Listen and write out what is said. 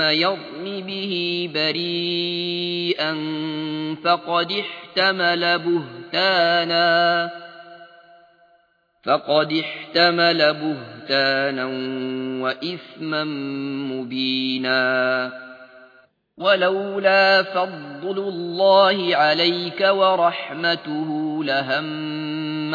يرم به بريئا فقد احتمل بهتانا فقد احتمل بهتانا وإثما مبينا ولولا فضل الله عليك ورحمته لهم